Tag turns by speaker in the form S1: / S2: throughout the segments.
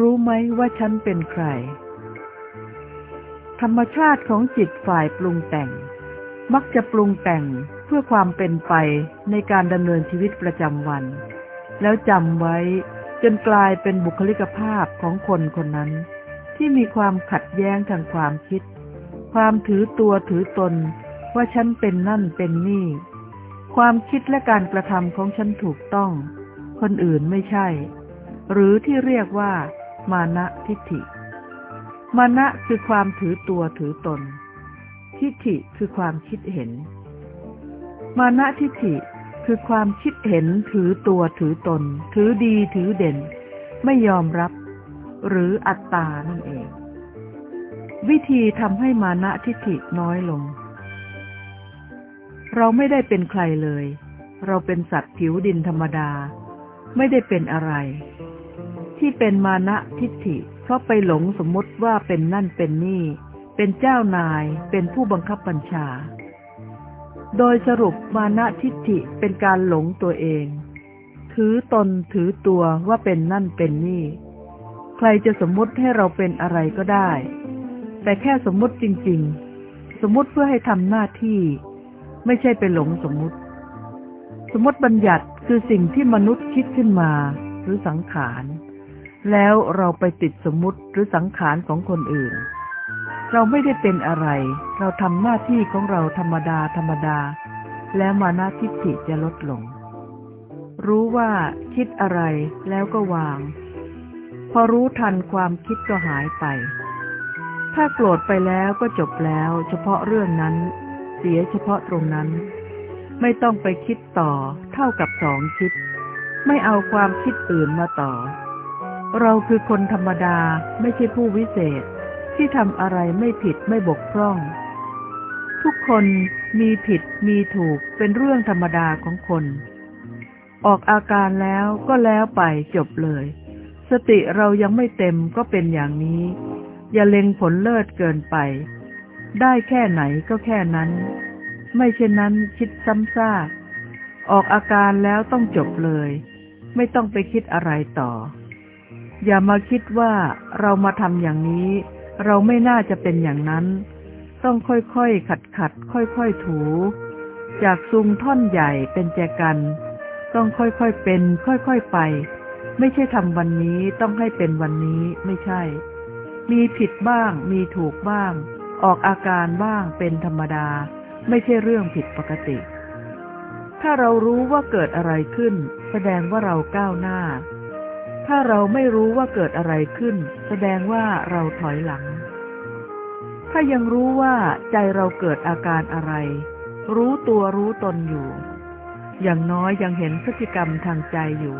S1: รู้ไหมว่าฉันเป็นใคร ธรรมชาติของจิตฝ่ายปรุงแต่ง มักจะปรุงแต่งเพื่อความเป็นไปในการดำเนินชีวิตประจำวัน แล้วจำไว้จนกลายเป็นบุคลิกภาพของคนคนนั้น ที่มีความขัดแย้งทางความคิด ความถือตัวถือตน ว่าฉันเป็นนั่นเป็นนี่ ความคิดและการกระทำของฉันถูกต้อง คนอื่นไม่ใช่ หรือที่เรียกว่า มานะทิฏฐิ มานะคือความถือตัวถือตน ทิฏฐิคือความคิดเห็น มานะทิฏฐิคือความคิดเห็นถือตัวถือตน ถือดีถือเด่น ไม่ยอมรับ หรืออัตตานั่นเอง วิธีทำให้มานะทิฏฐิน้อยลง เราไม่ได้เป็นใครเลย เราเป็นสัตว์ผิวดินธรรมดา ไม่ได้เป็นอะไร ที่เป็นมานะทิฏฐิ เพราะไปหลงสมมติว่าเป็นนั่นเป็นนี่ เป็นเจ้านายเป็นผู้บังคับบัญชา โดยสรุปมานะทิฏฐิเป็นการหลงตัวเอง ถือตนถือตัวว่าเป็นนั่นเป็นนี่ ใครจะสมมติให้เราเป็นอะไรก็ได้ แต่แค่สมมติจริง ๆ สมมติเพื่อให้ทำหน้าที่ ไม่ใช่ไปหลงสมมติ สมมติบัญญัติคือสิ่งที่มนุษย์คิดขึ้นมาหรือสังขาร แล้วเราไปติดสมมติหรือสังขารของคนอื่น เราไม่ได้เป็นอะไร เราทำหน้าที่ของเราธรรมดาธรรมดา แล้วมานาทิฏฐิจะลดลง รู้ว่าคิดอะไรแล้วก็วาง พอรู้ทันความคิดก็หายไป ถ้าโกรธไปแล้วก็จบแล้ว เฉพาะเรื่องนั้น เสียเฉพาะตรงนั้น ไม่ต้องไปคิดต่อเท่ากับสองคิด ไม่เอาความคิดอื่นมาต่อ เราคือคนธรรมดาไม่ใช่ผู้วิเศษ ที่ทำอะไรไม่ผิดไม่บกพร่อง ทุกคนมีผิดมีถูกเป็นเรื่องธรรมดาของคน ออกอาการแล้วก็แล้วไปจบเลย สติเรายังไม่เต็มก็เป็นอย่างนี้ อย่าเล็งผลเลิศเกินไป ได้แค่ไหนก็แค่นั้น ไม่เช่นนั้นคิดซ้ำซากออกอาการแล้วต้องจบเลย ไม่ต้องไปคิดอะไรต่อ อย่ามาคิดว่าเรามาทำอย่างนี้ เราไม่น่าจะเป็นอย่างนั้น ต้องค่อยๆขัดขัดค่อยๆถู จากซุงท่อนใหญ่เป็นแจกัน ต้องค่อยๆเป็น ค่อยๆไป ไม่ใช่ทำวันนี้ต้องให้เป็นวันนี้ไม่ใช่ มีผิดบ้าง มีถูกบ้าง ออกอาการบ้างเป็นธรรมดา ไม่ใช่เรื่องผิดปกติ ถ้าเรารู้ว่าเกิดอะไรขึ้น แสดงว่าเราก้าวหน้า ถ้าเราไม่รู้ว่าเกิดอะไรขึ้น แสดงว่าเราถอยหลัง ถ้ายังรู้ว่าใจเราเกิดอาการอะไร รู้ตัวรู้ตนอยู่ อย่างน้อยยังเห็นพฤติกรรมทางใจอยู่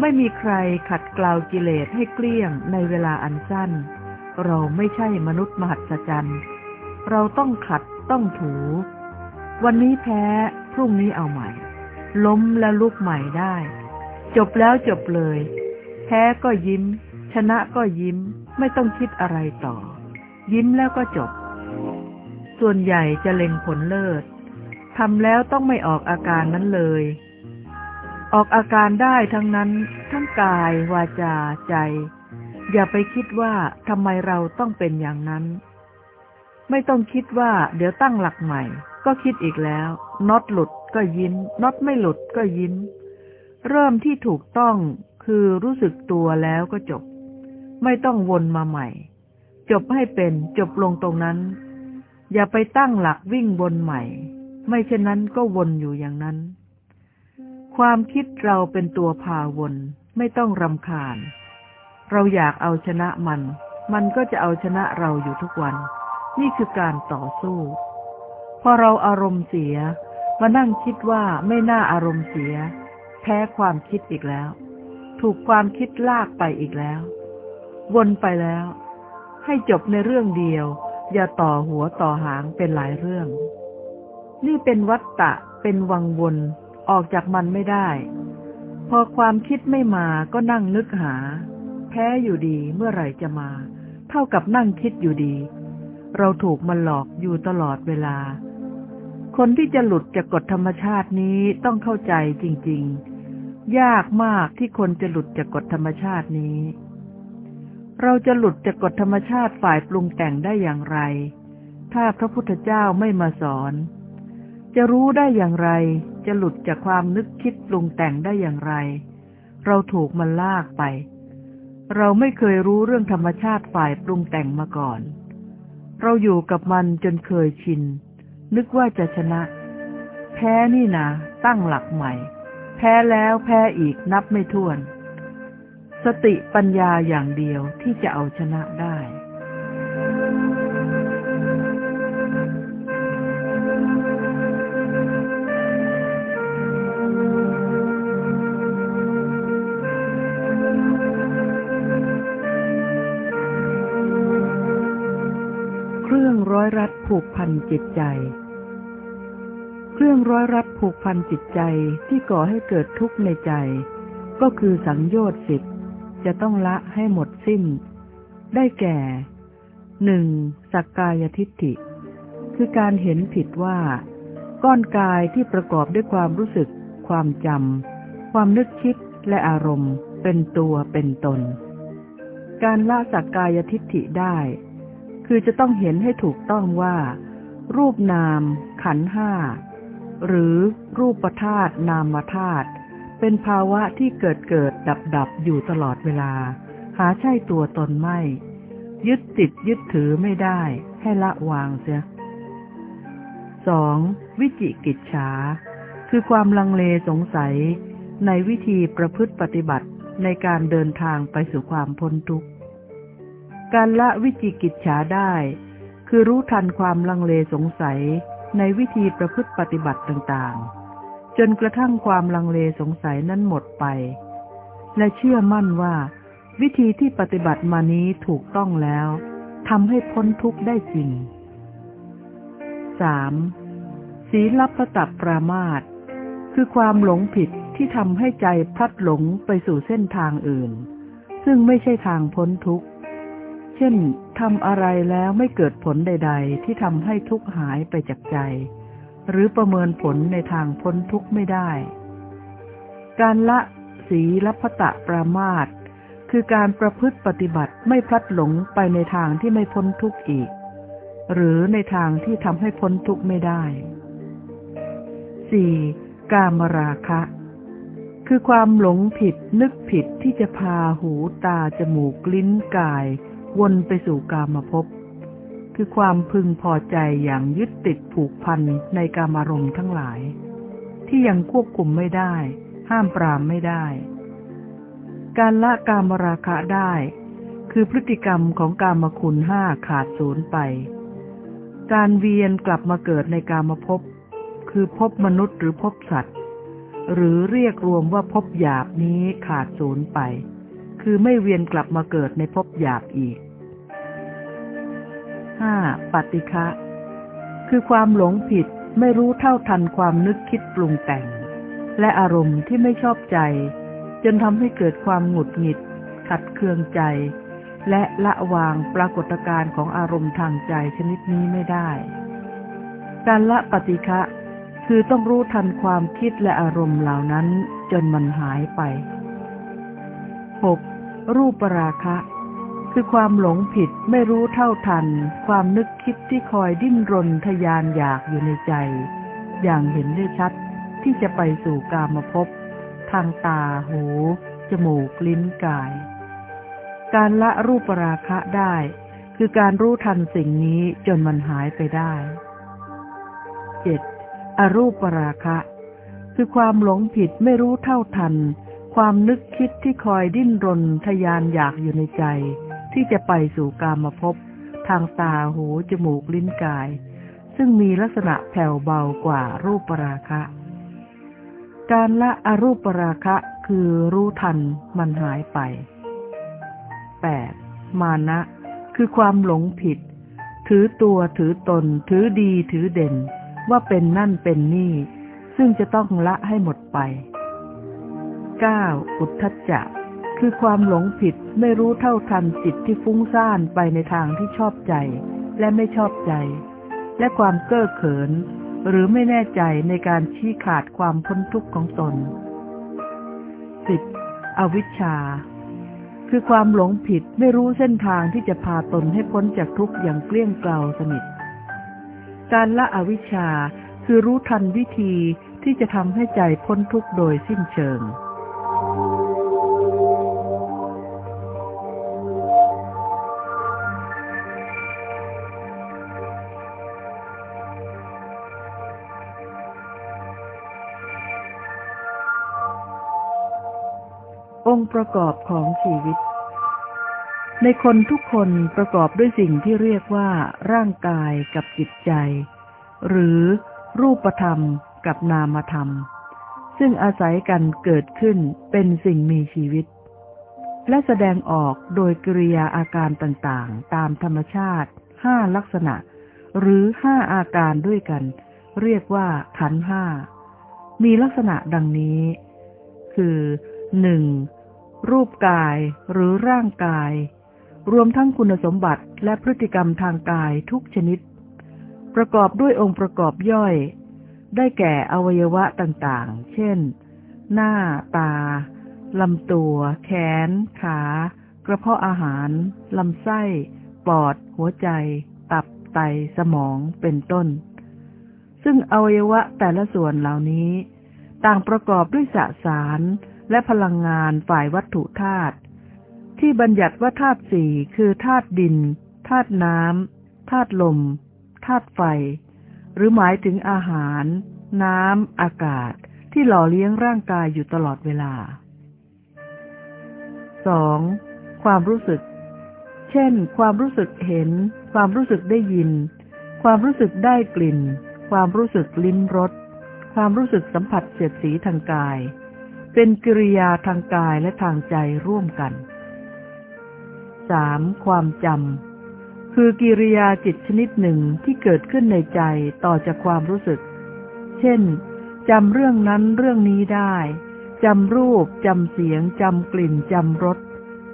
S1: ไม่มีใครขัดเกลากิเลสให้เกลี้ยงในเวลาอันสั้น เราไม่ใช่มนุษย์มหัศจรรย์ เราต้องขัดต้องถู วันนี้แพ้ พรุ่งนี้เอาใหม่ ล้มแล้วลุกใหม่ได้จบแล้วจบเลย แพ้ก็ยิ้ม ชนะก็ยิ้ม ไม่ต้องคิดอะไรต่อ ยิ้มแล้วก็จบ ส่วนใหญ่จะเล็งผลเลิศทำแล้วต้องไม่ออกอาการนั้นเลย ออกอาการได้ทั้งนั้น ทั้งกาย วาจา ใจ อย่าไปคิดว่าทำไมเราต้องเป็นอย่างนั้น ไม่ต้องคิดว่า เดี๋ยวตั้งหลักใหม่ ก็คิดอีกแล้วน็อตหลุดก็ยิ้มน็อตไม่หลุดก็ยิ้ม เริ่มที่ถูกต้อง คือรู้สึกตัวแล้วก็จบ ไม่ต้องวนมาใหม่ จบให้เป็นจบลงตรงนั้น อย่าไปตั้งหลักวิ่งวนใหม่ ไม่เช่นนั้นก็วนอยู่อย่างนั้น ความคิดเราเป็นตัวพาวนไม่ต้องรำคาญ เราอยากเอาชนะมัน มันก็จะเอาชนะเราอยู่ทุกวัน นี่คือการต่อสู้ พอเราอารมณ์เสีย มานั่งคิดว่าไม่น่าอารมณ์เสีย แพ้ความคิดอีกแล้ว ถูกความคิดลากไปอีกแล้ว วนไปแล้ว ให้จบในเรื่องเดียว อย่าต่อหัวต่อหางเป็นหลายเรื่อง นี่เป็นวัตตะเป็นวังวนออกจากมันไม่ได้ พอความคิดไม่มาก็นั่งนึกหา แพ้อยู่ดีเมื่อไหร่จะมา เท่ากับนั่งคิดอยู่ดี เราถูกมันหลอกอยู่ตลอดเวลา คนที่จะหลุดจากกฎธรรมชาตินี้ต้องเข้าใจจริง ๆ ยากมากที่คนจะหลุดจากกฎธรรมชาตินี้ เราจะหลุดจากกฎธรรมชาติฝ่ายปรุงแต่งได้อย่างไร ถ้าพระพุทธเจ้าไม่มาสอน จะรู้ได้อย่างไร จะหลุดจากความนึกคิดปรุงแต่งได้อย่างไร เราถูกมันลากไป เราไม่เคยรู้เรื่องธรรมชาติฝ่ายปรุงแต่งมาก่อน เราอยู่กับมันจนเคยชิน นึกว่าจะชนะ แพ้นี่นะตั้งหลักใหม่ พ้แล้วแพ้อีกนับไม่ถ้วน สติปัญญาอย่างเดียวที่จะเอาชนะได้เครื่องร้อยรัดผูกพันจิตใจ รื่องร้อยรัดผูกพันจิตใจที่ก่อให้เกิดทุกข์ในใจ ก็คือสังโยชน์สิบจะต้องละให้หมดสิ้น ได้แก่หนึ่งสักกายทิฏฐิ คือการเห็นผิดว่า ก้อนกายที่ประกอบด้วยความรู้สึก ความจำความนึกคิดและอารมณ์ เป็นตัวเป็นตน การละสักกายทิฏฐิได้ คือจะต้องเห็นให้ถูกต้องว่า รูปนาม ขันห้า หรือรูปธาตุนามธาตุเป็นภาวะที่เกิดเกิดดับดับอยู่ตลอดเวลา หาใช่ตัวตนไม่ ยึดติดยึดถือไม่ได้ ให้ละวางเสียสองวิจิกิจฉา คือความลังเลสงสัย ในวิธีประพฤติปฏิบัติในการเดินทางไปสู่ความพ้นทุกข์ การละวิจิกิจฉาได้ คือรู้ทันความลังเลสงสัย ในวิธีประพฤติปฏิบัติต่างๆ จนกระทั่งความลังเลสงสัยนั้นหมดไป และเชื่อมั่นว่า วิธีที่ปฏิบัติมานี้ถูกต้องแล้วทำให้พ้นทุกข์ได้จริง 3. ศีลพตับปรามาตคือความหลงผิดที่ทำให้ใจพลัดหลงไปสู่เส้นทางอื่น ซึ่งไม่ใช่ทางพ้นทุกข์ ช่นทำอะไรแล้วไม่เกิดผลใด ๆ ที่ทำให้ทุกข์หายไปจากใจ หรือประเมินผลในทางพ้นทุกข์ไม่ได้ การละศีลพตะปรามาตคือการประพฤติปฏิบัติไม่พลัดหลงไปในทางที่ไม่พ้นทุกข์อีก หรือในทางที่ทำให้พ้นทุกข์ไม่ได้ 4. กามราคะ คือความหลงผิดนึกผิดที่จะพาหูตาจมูกลิ้นกาย วนไปสู่กามภพ คือความพึงพอใจอย่างยึดติดผูกพันในกามารมณ์ทั้งหลาย ที่ยังควบคุมไม่ได้ ห้ามปรามไม่ได้ การละกามราคะได้ คือพฤติกรรมของกามคุณห้าขาดศูนย์ไป การเวียนกลับมาเกิดในกามภพ คือภพมนุษย์หรือภพสัตว์ หรือเรียกรวมว่าภพหยาบนี้ขาดศูนย์ไป คือไม่เวียนกลับมาเกิดในภพหยาบอีกห้าปฏิฆะคือความหลงผิดไม่รู้เท่าทันความนึกคิดปรุงแต่ง และอารมณ์ที่ไม่ชอบใจ จนทำให้เกิดความหงุดหงิด ขัดเคืองใจ และละวางปรากฏการณ์ของอารมณ์ทางใจชนิดนี้ไม่ได้ การละปฏิฆะคือต้องรู้ทันความคิดและอารมณ์เหล่านั้นจนมันหายไป 6. รูปราคะ คือความหลงผิดไม่รู้เท่าทัน ความนึกคิดที่คอยดิ้นรนทยานอยากอยู่ในใจ อย่างเห็นได้ชัดที่จะไปสู่กามภพทางตาหู จมูก ลิ้นกาย การละรูปราคะได้ คือการรู้ทันสิ่งนี้จนมันหายไปได้ 7. อรูปราคะ คือความหลงผิดไม่รู้เท่าทัน ความนึกคิดที่คอยดิ้นรนทยานอยากอยู่ในใจ ที่จะไปสู่กามภพทางตาหูจมูกลิ้นกาย ซึ่งมีลักษณะแผ่วเบากว่ารูปปราคะ การละอรูปราคะคือรู้ทันมันหายไป 8. มานะ คือความหลงผิด ถือตัวถือตน ถือดีถือเด่น ว่าเป็นนั่นเป็นนี่ ซึ่งจะต้องละให้หมดไป 9. อุทธัจจะ คือความหลงผิดไม่รู้เท่าทันจิตที่ฟุ้งซ่านไปในทางที่ชอบใจและไม่ชอบใจ และความเก้อเขิน หรือไม่แน่ใจในการชี้ขาดความพ้นทุกข์ของตน 10. อวิชชา คือความหลงผิดไม่รู้เส้นทางที่จะพาตนให้พ้นจากทุกข์อย่างเกลี้ยงเกลาสนิท การละอวิชชาคือรู้ทันวิธีที่จะทำให้ใจพ้นทุกข์โดยสิ้นเชิง ประกอบของชีวิต ในคนทุกคนประกอบด้วยสิ่งที่เรียกว่า ร่างกายกับจิตใจ หรือรูปธรรมกับนามธรรม ซึ่งอาศัยกันเกิดขึ้นเป็นสิ่งมีชีวิต และแสดงออกโดยกริยาอาการต่างๆ ตามธรรมชาติห้าลักษณะ หรือห้าอาการด้วยกัน เรียกว่าขันห้ามีลักษณะดังนี้ คือหนึ่ง รูปกายหรือร่างกาย รวมทั้งคุณสมบัติและพฤติกรรมทางกายทุกชนิด ประกอบด้วยองค์ประกอบย่อย ได้แก่อวัยวะต่างๆ เช่น หน้า ตา ลำตัว แขน ขา กระเพาะอาหาร ลำไส้ ปอด หัวใจ ตับ ไต สมอง เป็นต้น ซึ่งอวัยวะแต่ละส่วนเหล่านี้ ต่างประกอบด้วยสสาร และพลังงานฝ่ายวัตถุธาตุที่บัญญัติว่าธาตุสี่คือธาตุดินธาตุน้ำธาตุลมธาตุไฟ หรือหมายถึงอาหาร น้ำอากาศที่หล่อเลี้ยงร่างกายอยู่ตลอดเวลา 2. ความรู้สึก เช่น ความรู้สึกเห็น ความรู้สึกได้ยิน ความรู้สึกได้กลิ่น ความรู้สึกลิ้มรส ความรู้สึกสัมผัสเสียดสีทางกาย เป็นกิริยาทางกายและทางใจร่วมกัน 3. ความจำคือกิริยาจิตชนิดหนึ่งที่เกิดขึ้นในใจต่อจากความรู้สึก เช่นจำเรื่องนั้นเรื่องนี้ได้จำรูปจำเสียงจำกลิ่นจำรส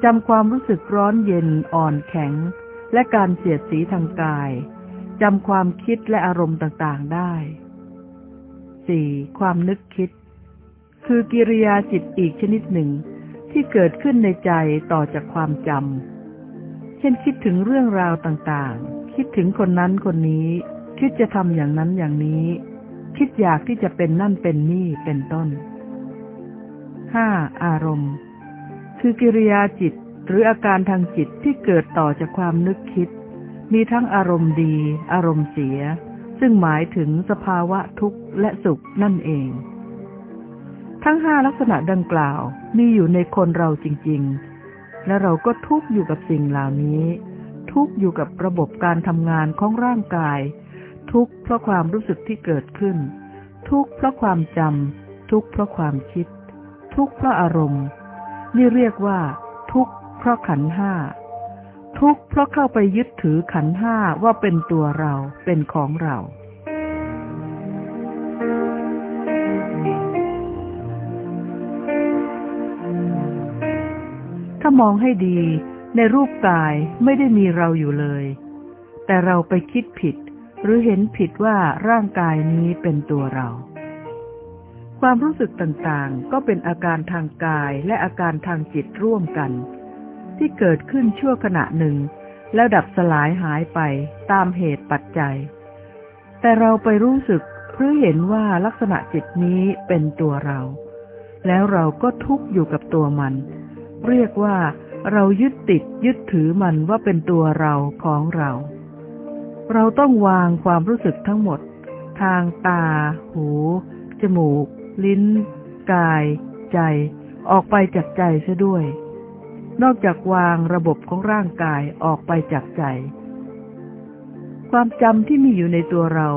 S1: จำความรู้สึกร้อนเย็นอ่อนแข็ง และการเสียดสีทางกายจำความคิดและอารมณ์ต่างๆได้ 4. ความนึกคิด คือกิริยาจิตอีกชนิดหนึ่ง ที่เกิดขึ้นในใจต่อจากความจำ เช่นคิดถึงเรื่องราวต่างๆ คิดถึงคนนั้นคนนี้ คิดจะทำอย่างนั้นอย่างนี้ คิดอยากที่จะเป็นนั่นเป็นนี่เป็นต้นห้าอารมณ์ คือกิริยาจิตหรืออาการทางจิตที่เกิดต่อจากความนึกคิด มีทั้งอารมณ์ดี อารมณ์เสีย ซึ่งหมายถึงสภาวะทุกข์และสุขนั่นเอง ทั้งห้าลักษณะดังกล่าวมีอยู่ในคนเราจริง ๆ และเราก็ทุกอยู่กับสิ่งเหล่านี้ ทุกอยู่กับระบบการทำงานของร่างกาย ทุกเพราะความรู้สึกที่เกิดขึ้น ทุกเพราะความจำทุกเพราะความคิด ทุกเพราะอารมณ์ นี่เรียกว่า ทุกเพราะขันห้าทุกเพราะเข้าไปยึดถือขันห้าว่าเป็นตัวเราเป็นของเราามองให้ดี ในรูปกายไม่ได้มีเราอยู่เลย แต่เราไปคิดผิด หรือเห็นผิดว่าร่างกายนี้เป็นตัวเรา ความรู้สึกต่างๆ ก็เป็นอาการทางกายและอาการทางจิตร่วมกัน ที่เกิดขึ้นชั่วขณะหนึ่ง แล้วดับสลายหายไปตามเหตุปัจจัย แต่เราไปรู้สึกหรือเห็นว่าลักษณะจิตนี้เป็นตัวเรา แล้วเราก็ทุกข์อยู่กับตัวมัน เรียกว่าเรายึดติดยึดถือมันว่าเป็นตัวเราของเรา เราต้องวางความรู้สึกทั้งหมด ทางตา หู จมูก ลิ้น กาย ใจ ออกไปจากใจเสียด้วย นอกจากวางระบบของร่างกายออกไปจากใจ ความจำที่มีอยู่ในตัวเรา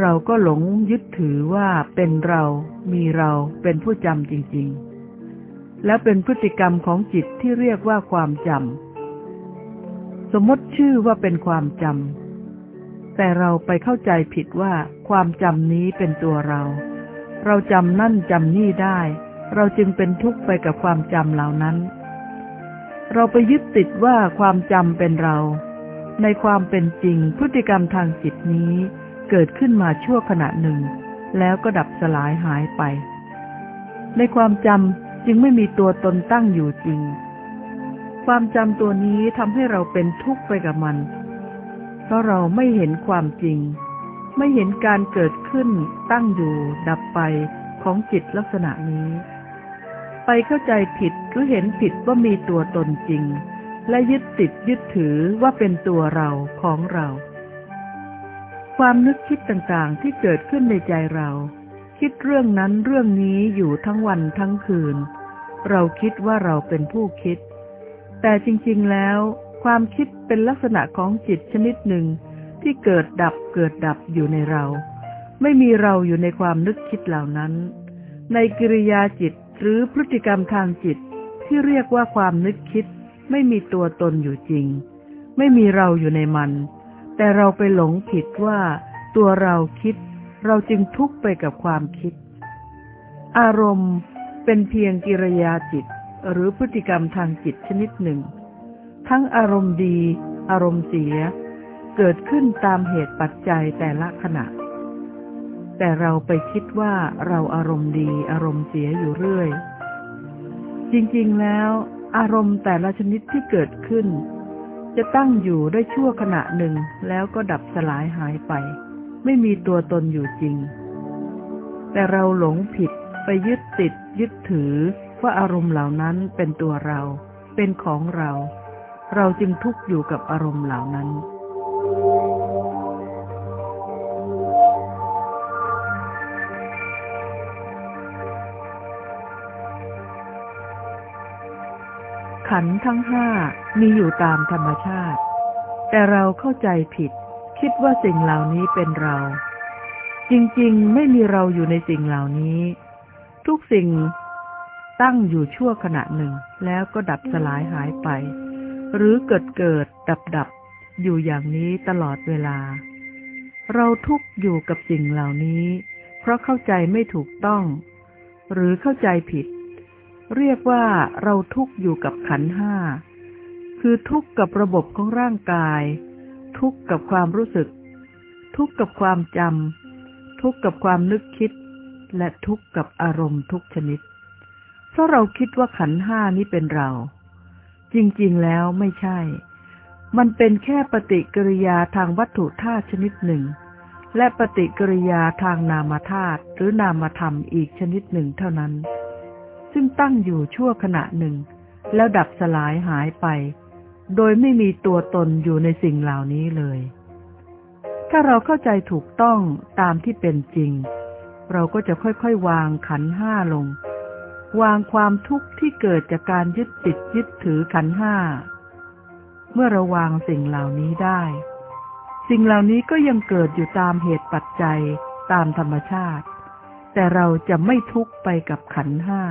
S1: เราก็หลงยึดถือว่าเป็นเรา มีเราเป็นผู้จำจริง ๆ และเป็นพฤติกรรมของจิตที่เรียกว่าความจำ สมมติชื่อว่าเป็นความจำ แต่เราไปเข้าใจผิดว่าความจำนี้เป็นตัวเรา เราจำนั่นจำนี่ได้ เราจึงเป็นทุกข์ไปกับความจำเหล่านั้น เราไปยึดติดว่าความจำเป็นเรา ในความเป็นจริงพฤติกรรมทางจิตนี้เกิดขึ้นมาชั่วขณะหนึ่ง แล้วก็ดับสลายหายไป ในความจำ จึงไม่มีตัวตนตั้งอยู่จริง ความจำตัวนี้ทำให้เราเป็นทุกข์ไปกับมัน เพราะเราไม่เห็นความจริง ไม่เห็นการเกิดขึ้น ตั้งอยู่ ดับไปของจิตลักษณะนี้ ไปเข้าใจผิดหรือเห็นผิดว่ามีตัวตนจริง และยึดติดยึดถือว่าเป็นตัวเราของเรา ความนึกคิดต่างๆที่เกิดขึ้นในใจเรา คิดเรื่องนั้นเรื่องนี้อยู่ทั้งวันทั้งคืน เราคิดว่าเราเป็นผู้คิด แต่จริงๆแล้ว ความคิดเป็นลักษณะของจิตชนิดหนึ่งที่เกิดดับเกิดดับอยู่ในเรา ไม่มีเราอยู่ในความนึกคิดเหล่านั้น ในกิริยาจิตหรือพฤติกรรมทางจิตที่เรียกว่าความนึกคิด ไม่มีตัวตนอยู่จริง ไม่มีเราอยู่ในมัน แต่เราไปหลงผิดว่า ตัวเราคิด เราจึงทุกข์ไปกับความคิด อารมณ์เป็นเพียงกิริยาจิต หรือพฤติกรรมทางจิตชนิดหนึ่ง ทั้งอารมณ์ดี อารมณ์เสีย เกิดขึ้นตามเหตุปัจจัยแต่ละขณะ แต่เราไปคิดว่าเราอารมณ์ดี อารมณ์เสียอยู่เรื่อย จริงๆแล้ว อารมณ์แต่ละชนิดที่เกิดขึ้น จะตั้งอยู่ได้ชั่วขณะหนึ่งแล้วก็ดับสลายหายไป ไม่มีตัวตนอยู่จริง แต่เราหลงผิดไปยึดติดยึดถือว่าอารมณ์เหล่านั้นเป็นตัวเรา เป็นของเรา เราจึงทุกข์อยู่กับอารมณ์เหล่านั้น ขันธ์ทั้งห้ามีอยู่ตามธรรมชาติ แต่เราเข้าใจผิด คิดว่าสิ่งเหล่านี้เป็นเรา จริงๆ ไม่มีเราอยู่ในสิ่งเหล่านี้ ทุกสิ่งตั้งอยู่ชั่วขณะหนึ่ง แล้วก็ดับสลายหายไป หรือเกิดเกิดดับดับอยู่อย่างนี้ตลอดเวลา เราทุกข์อยู่กับสิ่งเหล่านี้ เพราะเข้าใจไม่ถูกต้อง หรือเข้าใจผิด เรียกว่าเราทุกข์อยู่กับขันห้า คือทุกข์กับระบบของร่างกาย ทุกข์กับความรู้สึก ทุกข์กับความจำทุกข์กับความนึกคิด และทุกข์กับอารมณ์ทุกชนิด เพราะเราคิดว่าขันห้านี้เป็นเรา จริงๆแล้วไม่ใช่ มันเป็นแค่ปฏิกิริยาทางวัตถุธาตุชนิดหนึ่ง และปฏิกิริยาทางนามธาตุหรือนามธรรมอีกชนิดหนึ่งเท่านั้น ซึ่งตั้งอยู่ชั่วขณะหนึ่ง แล้วดับสลายหายไป โดยไม่มีตัวตนอยู่ในสิ่งเหล่านี้เลย ถ้าเราเข้าใจถูกต้องตามที่เป็นจริง เราก็จะค่อยๆ วางขันห้าลง วางความทุกข์ที่เกิดจากการยึดติดยึดถือขันห้า เมื่อเราวางสิ่งเหล่านี้ได้ สิ่งเหล่านี้ก็ยังเกิดอยู่ตามเหตุปัจจัยตามธรรมชาติ แต่เราจะไม่ทุกข์ไปกับขันห้า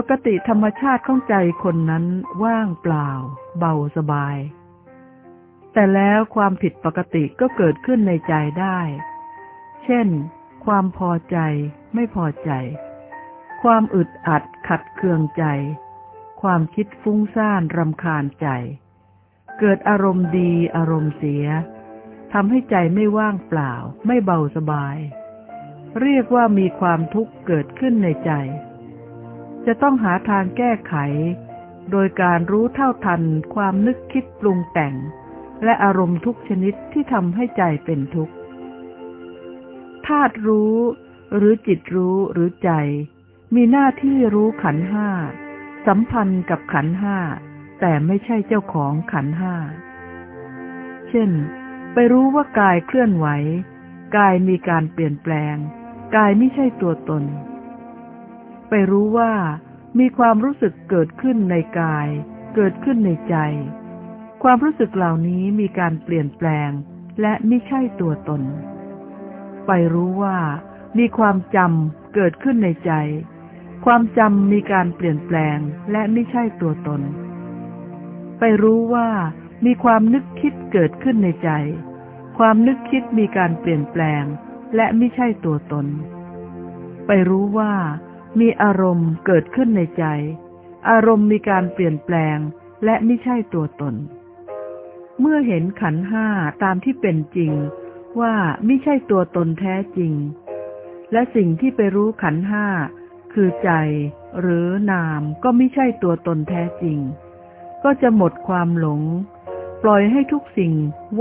S1: ปกติธรรมชาติของใจคนนั้นว่างเปล่า เบาสบาย แต่แล้วความผิดปกติก็เกิดขึ้นในใจได้ เช่น ความพอใจ ไม่พอใจ ความอึดอัดขัดเคืองใจ ความคิดฟุ้งซ่านรำคาญใจ เกิดอารมณ์ดีอารมณ์เสียทำให้ใจไม่ว่างเปล่า ไม่เบาสบาย เรียกว่ามีความทุกข์เกิดขึ้นในใจ จะต้องหาทางแก้ไข โดยการรู้เท่าทันความนึกคิดปรุงแต่ง และอารมณ์ทุกชนิดที่ทำให้ใจเป็นทุกข์ธาตุรู้หรือจิตรู้หรือใจ มีหน้าที่รู้ขันห้า สัมพันธ์กับขันห้า แต่ไม่ใช่เจ้าของขันห้า เช่น ไปรู้ว่ากายเคลื่อนไหว กายมีการเปลี่ยนแปลง กายไม่ใช่ตัวตน ไปรู้ว่ามีความรู้สึกเกิดขึ้นในกาย เกิดขึ้นในใจ ความรู้สึกเหล่านี้มีการเปลี่ยนแปลง และไม่ใช่ตัวตน ไปรู้ว่ามีความจำเกิดขึ้นในใจ ความจำมีการเปลี่ยนแปลงและไม่ใช่ตัวตน ไปรู้ว่ามีความนึกคิดเกิดขึ้นในใจ ความนึกคิดมีการเปลี่ยนแปลง และไม่ใช่ตัวตน ไปรู้ว่า มีอารมณ์เกิดขึ้นในใจ อารมณ์มีการเปลี่ยนแปลงและไม่ใช่ตัวตน เมื่อเห็นขันห้าตามที่เป็นจริงว่าไม่ใช่ตัวตนแท้จริง และสิ่งที่ไปรู้ขันห้าคือใจหรือนามก็ไม่ใช่ตัวตนแท้จริง ก็จะหมดความหลง ปล่อยให้ทุกสิ่ง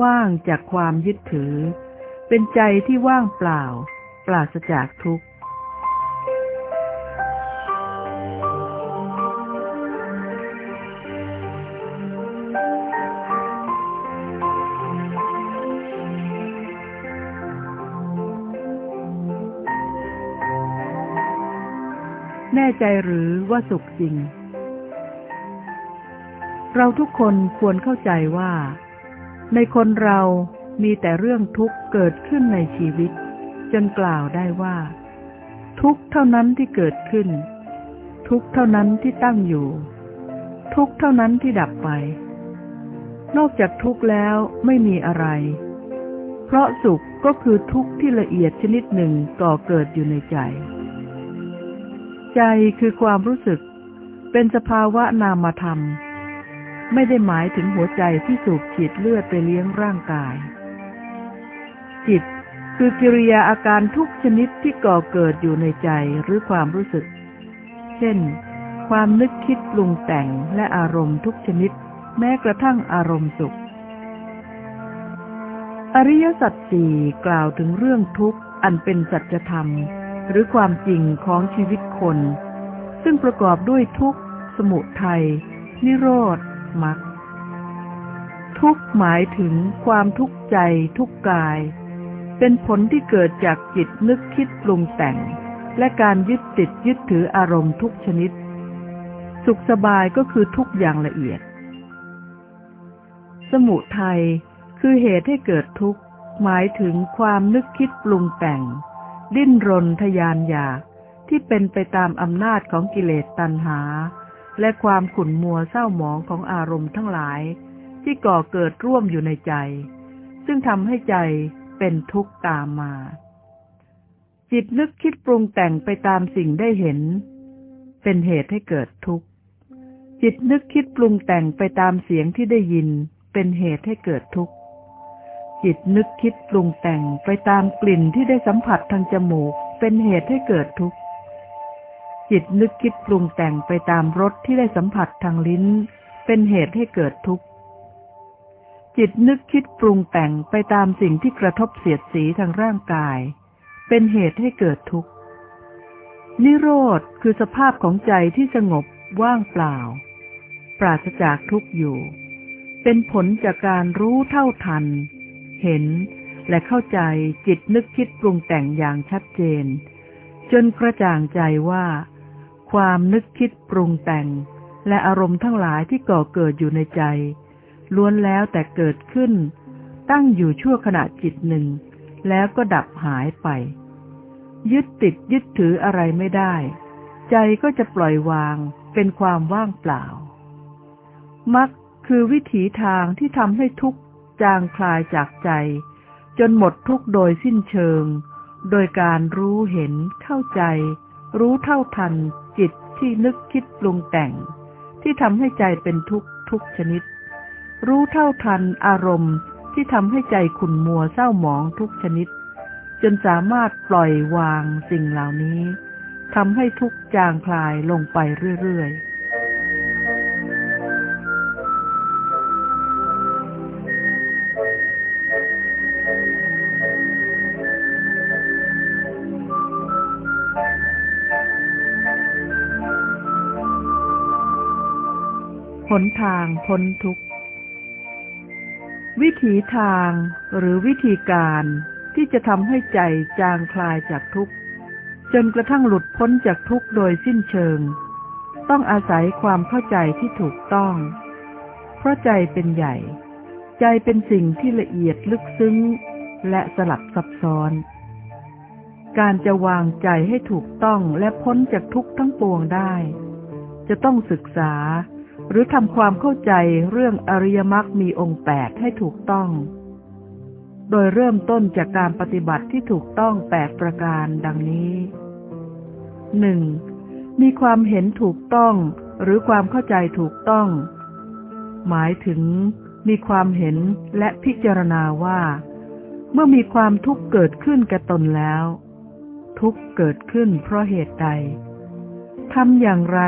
S1: ว่างจากความยึดถือ เป็นใจที่ว่างเปล่า ปราศจากทุกข์ น่ใจหรือว่าสุขจริง เราทุกคนควรเข้าใจว่า ในคนเรามีแต่เรื่องทุกข์เกิดขึ้นในชีวิต จนกล่าวได้ว่า ทุกข์เท่านั้นที่เกิดขึ้น ทุกข์เท่านั้นที่ตั้งอยู่ ทุกข์เท่านั้นที่ดับไป นอกจากทุกข์แล้วไม่มีอะไร เพราะสุขก็คือทุกข์ที่ละเอียดชนิดหนึ่งก่อเกิดอยู่ในใจ ใจคือความรู้สึก เป็นสภาวะนามธรรม ไม่ได้หมายถึงหัวใจที่สูบฉีดเลือดไปเลี้ยงร่างกาย จิตคือกิริยาอาการทุกชนิดที่ก่อเกิดอยู่ในใจหรือความรู้สึก เช่น ความนึกคิดปรุงแต่งและอารมณ์ทุกชนิด แม้กระทั่งอารมณ์สุข อริยสัจสี่กล่าวถึงเรื่องทุกข์อันเป็นสัจธรรม หรือความจริงของชีวิตคน ซึ่งประกอบด้วยทุกข์สมุทัย นิโรธมรรคทุกข์หมายถึงความทุกข์ใจทุกกาย เป็นผลที่เกิดจากจิตนึกคิดปรุงแต่ง และการยึดติดยึดถืออารมณ์ทุกชนิด สุขสบายก็คือทุกอย่างละเอียด สมุทัยคือเหตุให้เกิดทุกข์ หมายถึงความนึกคิดปรุงแต่ง ดิ้นรนทยานอยากที่เป็นไปตามอำนาจของกิเลสตัณหา และความขุ่นมัวเศร้าหมองของอารมณ์ทั้งหลาย ที่ก่อเกิดร่วมอยู่ในใจ ซึ่งทำให้ใจเป็นทุกข์ตามมา จิตนึกคิดปรุงแต่งไปตามสิ่งได้เห็น เป็นเหตุให้เกิดทุกข์ จิตนึกคิดปรุงแต่งไปตามเสียงที่ได้ยิน เป็นเหตุให้เกิดทุกข์ จิตนึกคิดปรุงแต่งไปตามกลิ่นที่ได้สัมผัสทางจมูก เป็นเหตุให้เกิดทุกข์ จิตนึกคิดปรุงแต่งไปตามรสที่ได้สัมผัสทางลิ้น เป็นเหตุให้เกิดทุกข์ จิตนึกคิดปรุงแต่งไปตามสิ่งที่กระทบเสียดสีทางร่างกาย เป็นเหตุให้เกิดทุกข์ นิโรธคือสภาพของใจที่สงบว่างเปล่า ปราศจากทุกข์อยู่ เป็นผลจากการรู้เท่าทัน เห็นและเข้าใจจิตนึกคิดปรุงแต่งอย่างชัดเจน จนกระจ่างใจว่า ความนึกคิดปรุงแต่ง และอารมณ์ทั้งหลายที่ก่อเกิดอยู่ในใจ ล้วนแล้วแต่เกิดขึ้น ตั้งอยู่ชั่วขณะจิตหนึ่ง แล้วก็ดับหายไป ยึดติดยึดถืออะไรไม่ได้ ใจก็จะปล่อยวางเป็นความว่างเปล่ามักคือวิถีทางที่ทำให้ทุกข์ จางคลายจากใจ จนหมดทุกโดยสิ้นเชิง โดยการรู้เห็นเข้าใจ รู้เท่าทันจิตที่นึกคิดปรุงแต่ง ที่ทำให้ใจเป็นทุกทุกชนิด รู้เท่าทันอารมณ์ที่ทำให้ใจขุ่นมัวเศร้าหมองทุกชนิด จนสามารถปล่อยวางสิ่งเหล่านี้ทำให้ทุกจางคลายลงไปเรื่อยๆ นทางพ้นทุกข์ วิถีทางหรือวิธีการที่จะทำให้ใจจางคลายจากทุกข์ จนกระทั่งหลุดพ้นจากทุกข์โดยสิ้นเชิง ต้องอาศัยความเข้าใจที่ถูกต้อง เพราะใจเป็นใหญ่ ใจเป็นสิ่งที่ละเอียดลึกซึ้ง และสลับซับซ้อน การจะวางใจให้ถูกต้องและพ้นจากทุกข์ทั้งปวงได้ จะต้องศึกษา รือทำความเข้าใจเรื่องอริยมรรคมีองค์แปดให้ถูกต้อง โดยเริ่มต้นจากการปฏิบัติที่ถูกต้องแปดประการดังนี้หนึ่งมีความเห็นถูกต้อง หรือความเข้าใจถูกต้อง หมายถึง มีความเห็นและพิจารณาว่า เมื่อมีความทุกข์เกิดขึ้นแก่ตนแล้ว ทุกข์เกิดขึ้นเพราะเหตุใดทำอย่างไร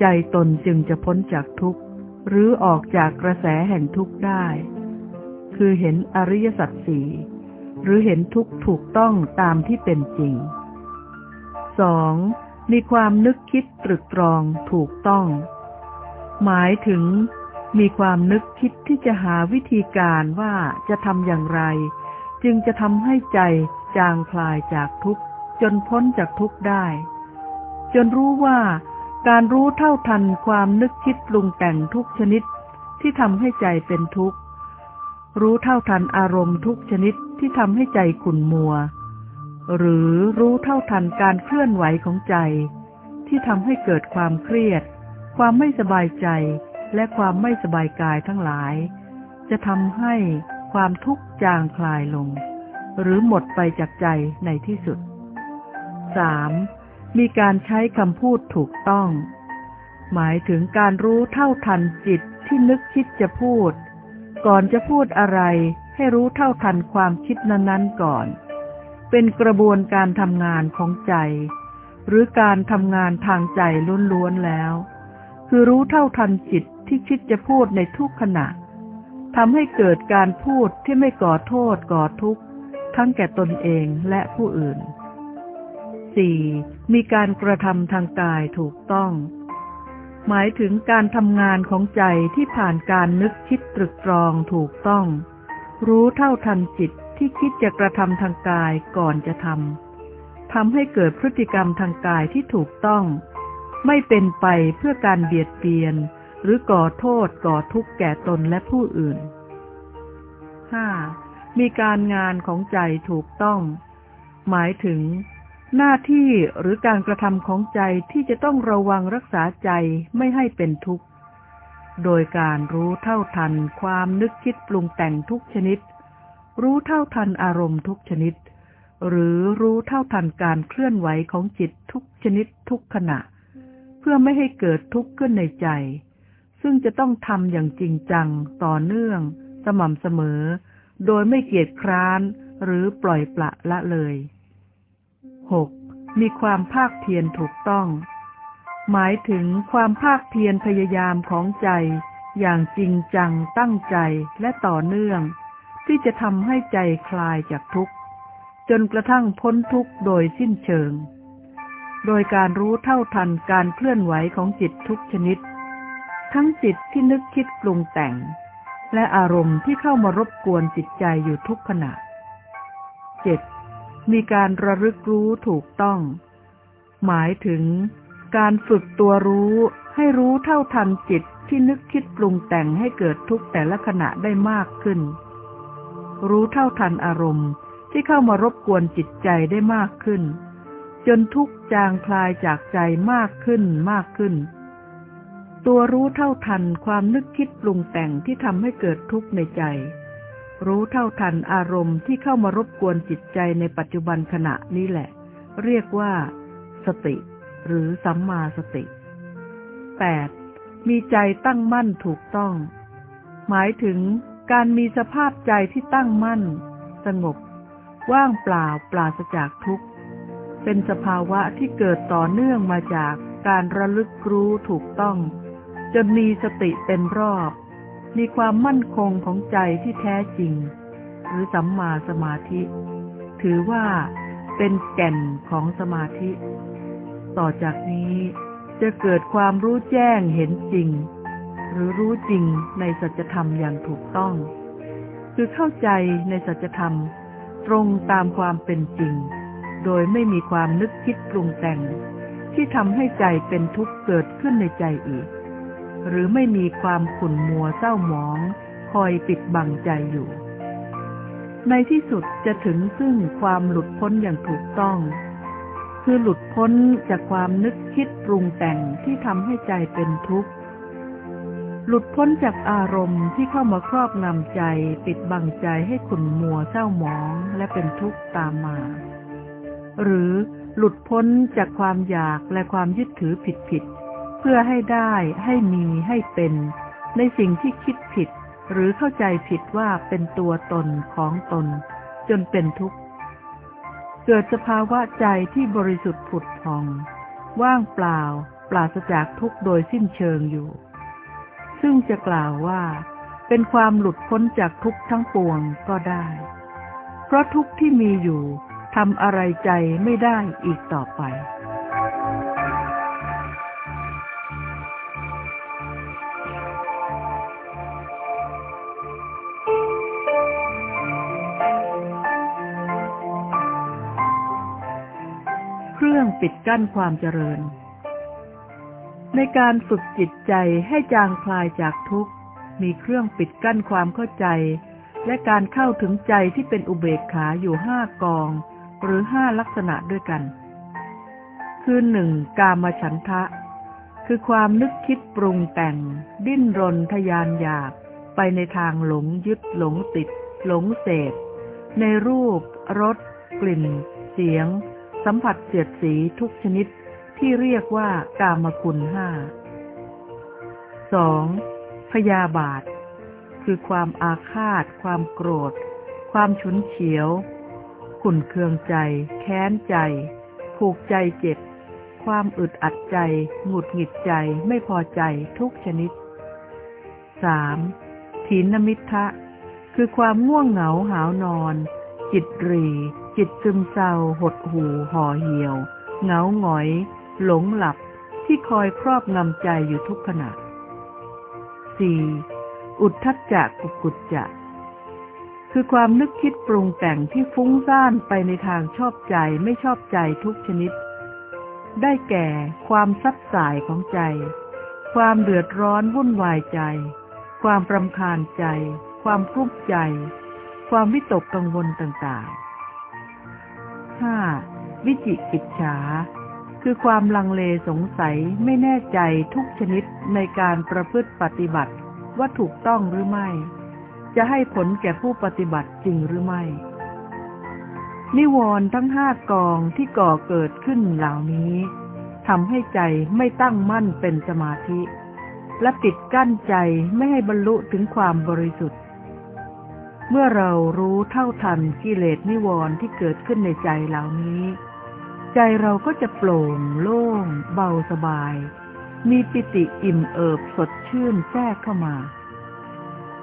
S1: ใจตนจึงจะพ้นจากทุกข์ หรือออกจากกระแสแห่งทุกข์ได้ คือเห็นอริยสัจสี่หรือเห็นทุกข์ถูกต้องตามที่เป็นจริง 2. มีความนึกคิดตรึกตรองถูกต้อง หมายถึงมีความนึกคิดที่จะหาวิธีการว่าจะทำอย่างไร จึงจะทำให้ใจจางคลายจากทุกข์ จนพ้นจากทุกข์ได้ จนรู้ว่า การรู้เท่าทันความนึกคิดปรุงแต่งทุกชนิดที่ทำให้ใจเป็นทุกข์ รู้เท่าทันอารมณ์ทุกชนิดที่ทำให้ใจขุ่นมัว หรือรู้เท่าทันการเคลื่อนไหวของใจ ที่ทำให้เกิดความเครียด ความไม่สบายใจ และความไม่สบายกายทั้งหลาย จะทำให้ความทุกข์จางคลายลง หรือหมดไปจากใจในที่สุด 3. มีการใช้คำพูดถูกต้อง หมายถึงการรู้เท่าทันจิตที่นึกคิดจะพูด ก่อนจะพูดอะไร ให้รู้เท่าทันความคิดนั้นๆก่อน เป็นกระบวนการทำงานของใจ หรือการทำงานทางใจล้วนๆแล้ว คือรู้เท่าทันจิตที่คิดจะพูดในทุกขณะทำให้เกิดการพูดที่ไม่ก่อโทษก่อทุกข์ ทั้งแก่ตนเองและผู้อื่น 4. มีการกระทำทางกายถูกต้อง หมายถึงการทำงานของใจที่ผ่านการนึกคิดตรึกตรองถูกต้อง รู้เท่าทันจิตที่คิดจะกระทำทางกายก่อนจะทำทำให้เกิดพฤติกรรมทางกายที่ถูกต้อง ไม่เป็นไปเพื่อการเบียดเบียน หรือก่อโทษก่อทุกข์แก่ตนและผู้อื่น 5. มีการงานของใจถูกต้อง หมายถึง หน้าที่หรือการกระทำของใจที่จะต้องระวังรักษาใจไม่ให้เป็นทุกข์ โดยการรู้เท่าทันความนึกคิดปรุงแต่งทุกชนิด รู้เท่าทันอารมณ์ทุกชนิด หรือรู้เท่าทันการเคลื่อนไหวของจิตทุกชนิดทุกขณะ เพื่อไม่ให้เกิดทุกข์ขึ้นในใจ ซึ่งจะต้องทำอย่างจริงจังต่อเนื่อง สม่ำเสมอ โดยไม่เกียจคร้านหรือปล่อยปละละเลย 6. มีความภาคเพียรถูกต้อง หมายถึงความภาคเพียรพยายามของใจ อย่างจริงจังตั้งใจและต่อเนื่อง ที่จะทำให้ใจคลายจากทุกข์ จนกระทั่งพ้นทุกข์โดยสิ้นเชิง โดยการรู้เท่าทันการเคลื่อนไหวของจิตทุกชนิด ทั้งจิตที่นึกคิดปรุงแต่ง และอารมณ์ที่เข้ามารบกวนจิตใจอยู่ทุกขณะ 7. มีการระลึกรู้ถูกต้อง หมายถึง การฝึกตัวรู้ให้รู้เท่าทันจิตที่นึกคิดปรุงแต่งให้เกิดทุกแต่ละขณะได้มากขึ้น รู้เท่าทันอารมณ์ที่เข้ามารบกวนจิตใจได้มากขึ้น จนทุกจางคลายจากใจมากขึ้นมากขึ้น ตัวรู้เท่าทันความนึกคิดปรุงแต่งที่ทำให้เกิดทุกข์ในใจ รู้เท่าทันอารมณ์ที่เข้ามารบกวนจิตใจในปัจจุบันขณะนี้แหละ เรียกว่า สติ หรือสัมมาสติ 8. มีใจตั้งมั่นถูกต้อง หมายถึงการมีสภาพใจที่ตั้งมั่น สงบ ว่างเปล่าปราศจากทุกข์ เป็นสภาวะที่เกิดต่อเนื่องมาจากการระลึกรู้ถูกต้อง จนมีสติเต็มรอบ มีความมั่นคงของใจที่แท้จริง หรือสัมมาสมาธิ ถือว่าเป็นแก่นของสมาธิ ต่อจากนี้จะเกิดความรู้แจ้งเห็นจริง หรือรู้จริงในสัจธรรมอย่างถูกต้อง คือเข้าใจในสัจธรรมตรงตามความเป็นจริง โดยไม่มีความนึกคิดปรุงแต่ง ที่ทำให้ใจเป็นทุกข์เกิดขึ้นในใจอีก หรือไม่มีความขุ่นมัวเศร้าหมอง คอยปิดบังใจอยู่ ในที่สุดจะถึงซึ่งความหลุดพ้นอย่างถูกต้อง คือหลุดพ้นจากความนึกคิดปรุงแต่งที่ทำให้ใจเป็นทุกข์ หลุดพ้นจากอารมณ์ที่เข้ามาครอบงำใจ ปิดบังใจให้ขุ่นมัวเศร้าหมองและเป็นทุกข์ตามมา หรือหลุดพ้นจากความอยากและความยึดถือผิดผิด พื่อให้ได้ ให้มีให้เป็น ในสิ่งที่คิดผิด หรือเข้าใจผิดว่าเป็นตัวตนของตน จนเป็นทุกข์ เกิดสภาวะใจที่บริสุทธิ์ผุดพอง ว่างเปล่า ปราศจากทุกข์โดยสิ้นเชิงอยู่ ซึ่งจะกล่าวว่า เป็นความหลุดพ้นจากทุกข์ทั้งปวงก็ได้ เพราะทุกข์ที่มีอยู่ทำอะไรใจไม่ได้อีกต่อไป ปิดกั้นความเจริญ ในการฝึกจิตใจให้จางคลายจากทุกข์ มีเครื่องปิดกั้นความเข้าใจ และการเข้าถึงใจที่เป็นอุเบกขาอยู่ห้ากอง หรือห้าลักษณะด้วยกัน คือหนึ่งกามฉันทะ คือความนึกคิดปรุงแต่ง ดิ้นรนทยานอยาก ไปในทางหลงยึดหลงติด หลงเสพในรูปรสกลิ่น เสียง สัมผัสเสียดสีทุกชนิดที่เรียกว่ากามคุณห้าสองพยาบาท คือความอาฆาต ความโกรธ ความฉุนเฉียว ขุนเคืองใจ แค้นใจ ผูกใจเจ็บ ความอึดอัดใจ หงุดหงิดใจ ไม่พอใจทุกชนิดสามถีนมิทะ คือความง่วงเหงาหาวนอน จิตรี จิตซึมเศร้าหดหูห่อเหี่ยว เหงาหงอย หลงหลับที่คอยครอบงำใจอยู่ทุกขณะสี่อุทธัจจะกุกุจจะ คือความนึกคิดปรุงแต่งที่ฟุ้งซ่านไปในทางชอบใจไม่ชอบใจทุกชนิด ได้แก่ความซัดสายของใจ ความเดือดร้อนวุ่นวายใจ ความประคาญใจ ความกลุ้มใจ ความวิตกกังวลต่างๆ ห้าวิจิกิจฉา คือความลังเลสงสัยไม่แน่ใจทุกชนิดในการประพฤติปฏิบัติว่าถูกต้องหรือไม่ จะให้ผลแก่ผู้ปฏิบัติจริงหรือไม่ นิวรณ์ทั้งห้ากองที่ก่อเกิดขึ้นเหล่านี้ทำให้ใจไม่ตั้งมั่นเป็นสมาธิ และปิดกั้นใจไม่ให้บรรลุถึงความบริสุทธิ์ เมื่อเรารู้เท่าทันกิเลสนิวรณ์ที่เกิดขึ้นในใจเหล่านี้ ใจเราก็จะโปร่งโล่ง เบาสบาย มีปิติอิ่มเอิบสดชื่นแทรกเข้ามา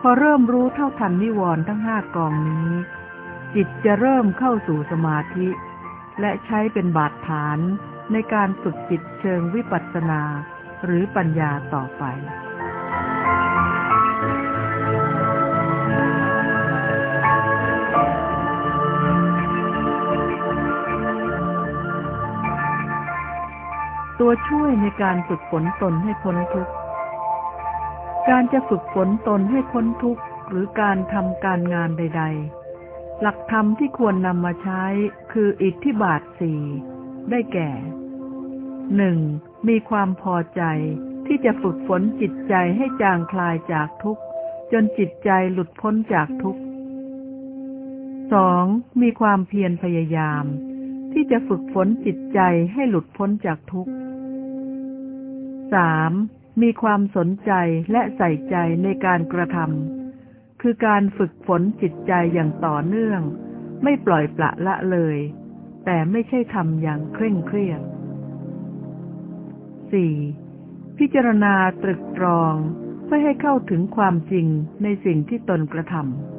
S1: พอเริ่มรู้เท่าทันนิวรณ์ทั้งห้ากองนี้ จิตจะเริ่มเข้าสู่สมาธิ และใช้เป็นบาดฐานในการฝึกจิตเชิงวิปัสสนาหรือปัญญาต่อไป ตัวช่วยในการฝึกฝนตนให้พ้นทุกข์ การจะฝึกฝนตนให้พ้นทุกข์หรือการทำการงานใด ๆ หลักธรรมที่ควรนำมาใช้คืออิทธิบาทสี่ได้แก่หนึ่งมีความพอใจที่จะฝึกฝนจิตใจให้จางคลายจากทุกข์ จนจิตใจหลุดพ้นจากทุกข์สองมีความเพียรพยายาม ที่จะฝึกฝนจิตใจให้หลุดพ้นจากทุกข์สามมีความสนใจและใส่ใจในการกระทำคือการฝึกฝนจิตใจอย่างต่อเนื่อง ไม่ปล่อยปละละเลย แต่ไม่ใช่ทำอย่างเคร่งเครียดสี่พิจารณาตรึกตรองเพื่อให้เข้าถึงความจริงในสิ่งที่ตนกระทำ